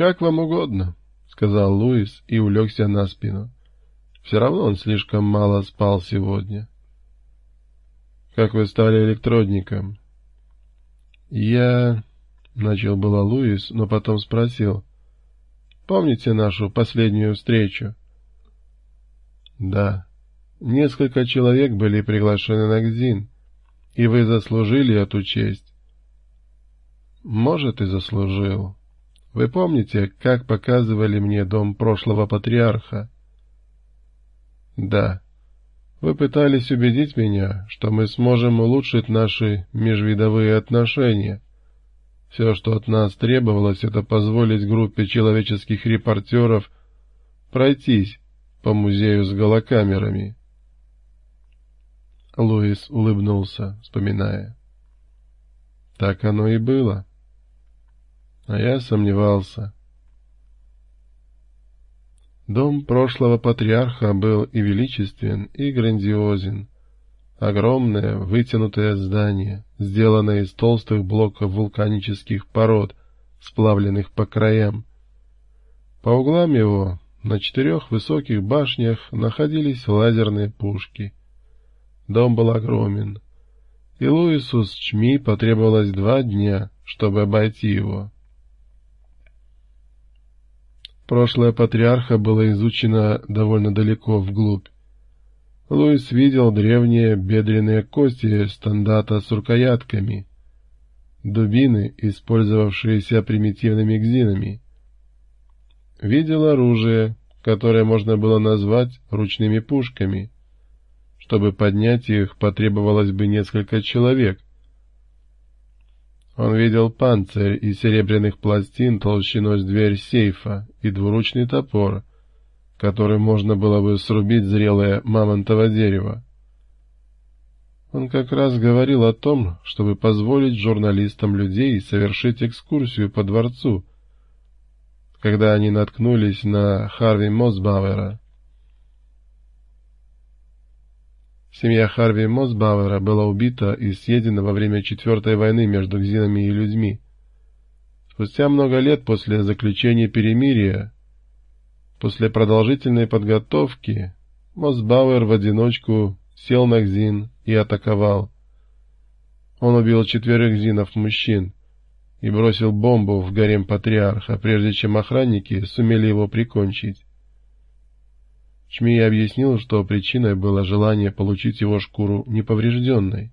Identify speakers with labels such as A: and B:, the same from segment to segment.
A: «Как вам угодно», — сказал Луис и улегся на спину. Все равно он слишком мало спал сегодня. «Как вы стали электродником?» «Я...» — начал было Луис, но потом спросил. «Помните нашу последнюю встречу?» «Да. Несколько человек были приглашены на ГЗИН, и вы заслужили эту честь». «Может, и заслужил. Вы помните, как показывали мне дом прошлого патриарха?» «Да. Вы пытались убедить меня, что мы сможем улучшить наши межвидовые отношения. Все, что от нас требовалось, это позволить группе человеческих репортеров пройтись по музею с голокамерами». Луис улыбнулся, вспоминая. «Так оно и было. А я сомневался». Дом прошлого патриарха был и величествен, и грандиозен. Огромное, вытянутое здание, сделанное из толстых блоков вулканических пород, сплавленных по краям. По углам его, на четырех высоких башнях, находились лазерные пушки. Дом был огромен, и Луису с Чми потребовалось два дня, чтобы обойти его. Прошлое патриарха было изучено довольно далеко вглубь. Луис видел древние бедренные кости стандата с рукоятками, дубины, использовавшиеся примитивными гзинами. Видел оружие, которое можно было назвать ручными пушками. Чтобы поднять их, потребовалось бы несколько человек — он видел панцирь из серебряных пластин толщиной с дверь сейфа и двуручный топор, который можно было бы срубить зрелое мамонтово дерево. Он как раз говорил о том, чтобы позволить журналистам людей совершить экскурсию по дворцу, когда они наткнулись на Харви Мосбауэра. Семья Харви Мосбауэра была убита и съедена во время Четвертой войны между гзинами и людьми. Спустя много лет после заключения перемирия, после продолжительной подготовки, Мосбауэр в одиночку сел на гзин и атаковал. Он убил четверых гзинов-мужчин и бросил бомбу в гарем патриарха, прежде чем охранники сумели его прикончить. Чмей объяснил, что причиной было желание получить его шкуру неповрежденной.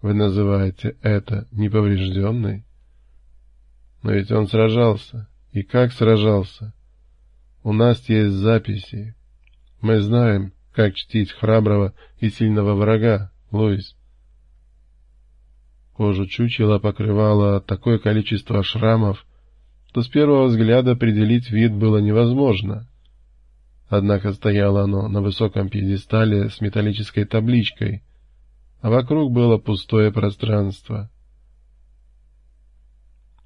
A: Вы называете это неповрежденной? Но ведь он сражался. И как сражался? У нас есть записи. Мы знаем, как чтить храброго и сильного врага, Луис. Кожу чучела покрывало такое количество шрамов, что с первого взгляда определить вид было невозможно. Однако стояло оно на высоком пьедестале с металлической табличкой, а вокруг было пустое пространство.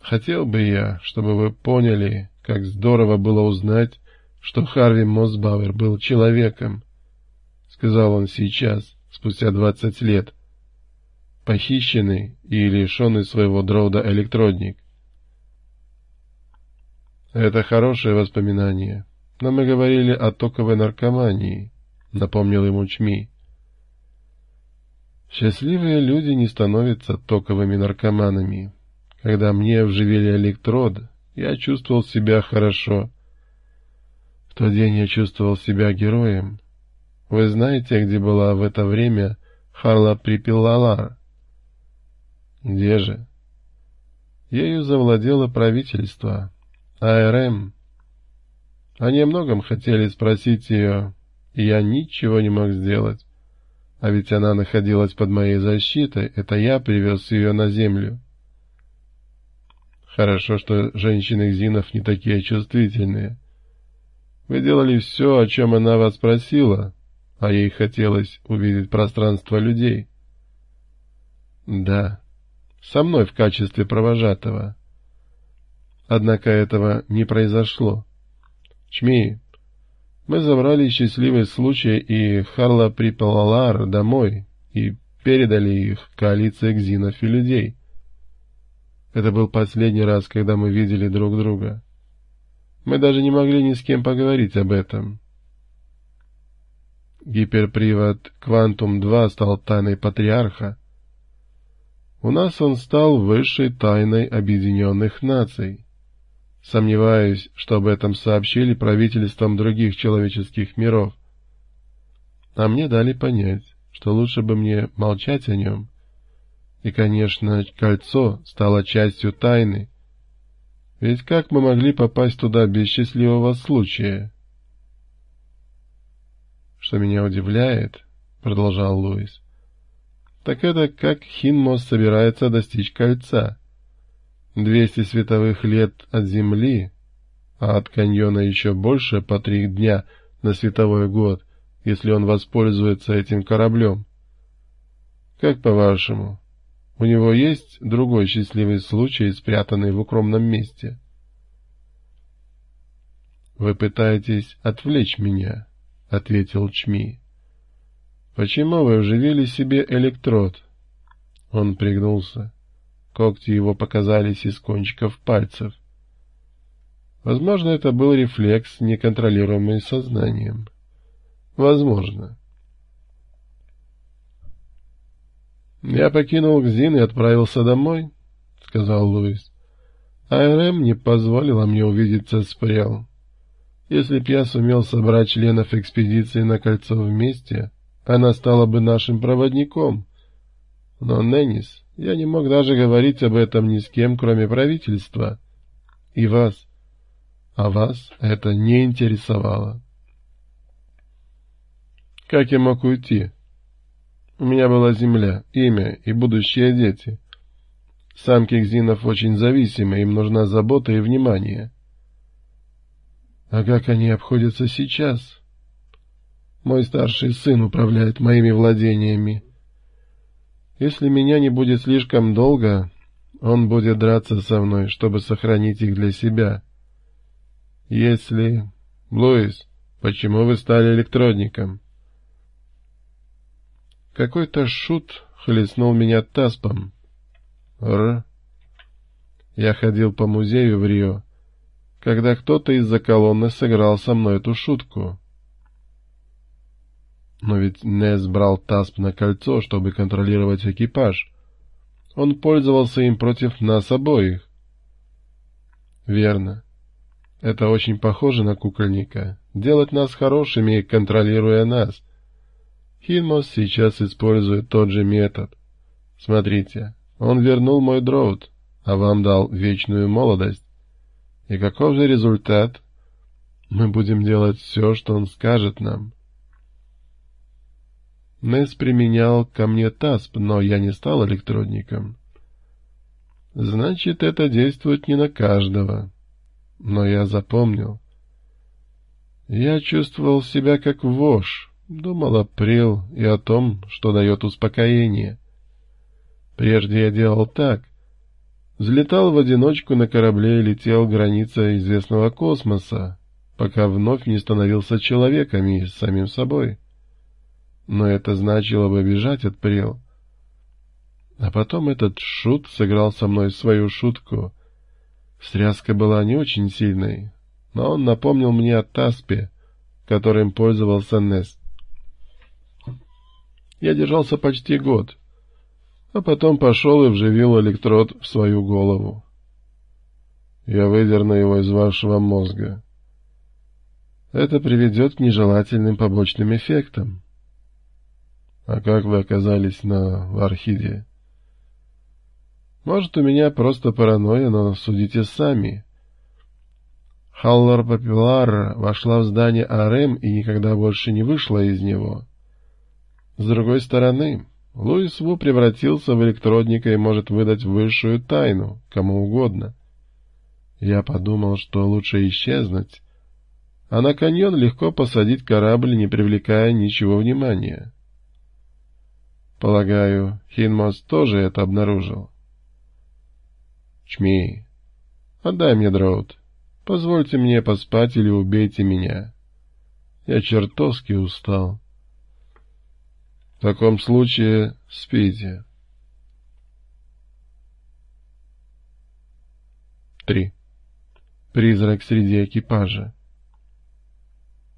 A: Хотел бы я, чтобы вы поняли, как здорово было узнать, что Харви Мосбауэр был человеком, — сказал он сейчас, спустя двадцать лет, похищенный и лишенный своего дроуда электродник. Это хорошее воспоминание, но мы говорили о токовой наркомании, — напомнил ему Чми. Счастливые люди не становятся токовыми наркоманами. Когда мне вживили электрод, я чувствовал себя хорошо. В тот день я чувствовал себя героем. Вы знаете, где была в это время Харла Припилалар? Где же? Ею завладело правительство. АРМ они о многом хотели спросить ее, и я ничего не мог сделать. А ведь она находилась под моей защитой, это я привез ее на землю. Хорошо, что женщины Зинов не такие чувствительные. Вы делали все, о чем она вас просила, а ей хотелось увидеть пространство людей. Да, со мной в качестве провожатого. Однако этого не произошло. Чми, мы забрали счастливый случай и Харла Припалалар домой и передали их коалиции гзинов и людей. Это был последний раз, когда мы видели друг друга. Мы даже не могли ни с кем поговорить об этом. Гиперпривод «Квантум-2» стал тайной патриарха. У нас он стал высшей тайной объединенных наций. Сомневаюсь, что об этом сообщили правительствам других человеческих миров. А мне дали понять, что лучше бы мне молчать о нем. И, конечно, кольцо стало частью тайны. Ведь как мы могли попасть туда без счастливого случая? Что меня удивляет, — продолжал Луис, — так это как Хинмос собирается достичь кольца. Двести световых лет от Земли, а от каньона еще больше по три дня на световой год, если он воспользуется этим кораблем. Как по-вашему, у него есть другой счастливый случай, спрятанный в укромном месте. «Вы пытаетесь отвлечь меня», — ответил Чми. «Почему вы оживили себе электрод?» Он пригнулся. Когти его показались из кончиков пальцев. Возможно, это был рефлекс, неконтролируемый сознанием. Возможно. «Я покинул Гзин и отправился домой», — сказал Луис. «АРМ не позволила мне увидеться с Прел. Если б я сумел собрать членов экспедиции на кольцо вместе, она стала бы нашим проводником. Но, Неннис, я не мог даже говорить об этом ни с кем, кроме правительства. И вас. А вас это не интересовало». «Как я мог уйти?» У меня была земля, имя и будущие дети. Самки кзинов очень зависимы, им нужна забота и внимание. А как они обходятся сейчас? Мой старший сын управляет моими владениями. Если меня не будет слишком долго, он будет драться со мной, чтобы сохранить их для себя. Если... Луис, почему вы стали электродником? Какой-то шут хлестнул меня таспом. Р. Я ходил по музею в Рио, когда кто-то из-за колонны сыграл со мной эту шутку. Но ведь Нес брал тасп на кольцо, чтобы контролировать экипаж. Он пользовался им против нас обоих. Верно. Это очень похоже на кукольника. Делать нас хорошими, контролируя нас — Хинмос сейчас использует тот же метод. Смотрите, он вернул мой дроут, а вам дал вечную молодость. И каков же результат? Мы будем делать все, что он скажет нам. Несс применял ко мне ТАСП, но я не стал электродником. Значит, это действует не на каждого. Но я запомнил. Я чувствовал себя как вошь. Думал о Прил и о том, что дает успокоение. Прежде я делал так. Взлетал в одиночку на корабле и летел граница известного космоса, пока вновь не становился человеком и самим собой. Но это значило бы бежать от Прил. А потом этот шут сыграл со мной свою шутку. Стряска была не очень сильной, но он напомнил мне о Таспе, которым пользовался Нест. Я держался почти год, а потом пошел и вживил электрод в свою голову. Я выдерну его из вашего мозга. Это приведет к нежелательным побочным эффектам. А как вы оказались на Вархиде? Может, у меня просто паранойя, но судите сами. Халлар Папилар вошла в здание Арем и никогда больше не вышла из него. С другой стороны, Луис Ву превратился в электродника и может выдать высшую тайну, кому угодно. Я подумал, что лучше исчезнуть, а на каньон легко посадить корабль, не привлекая ничего внимания. Полагаю, Хинмос тоже это обнаружил. Чми, отдай мне дроут. Позвольте мне поспать или убейте меня. Я чертовски устал. В таком случае спите. 3. Призрак среди экипажа.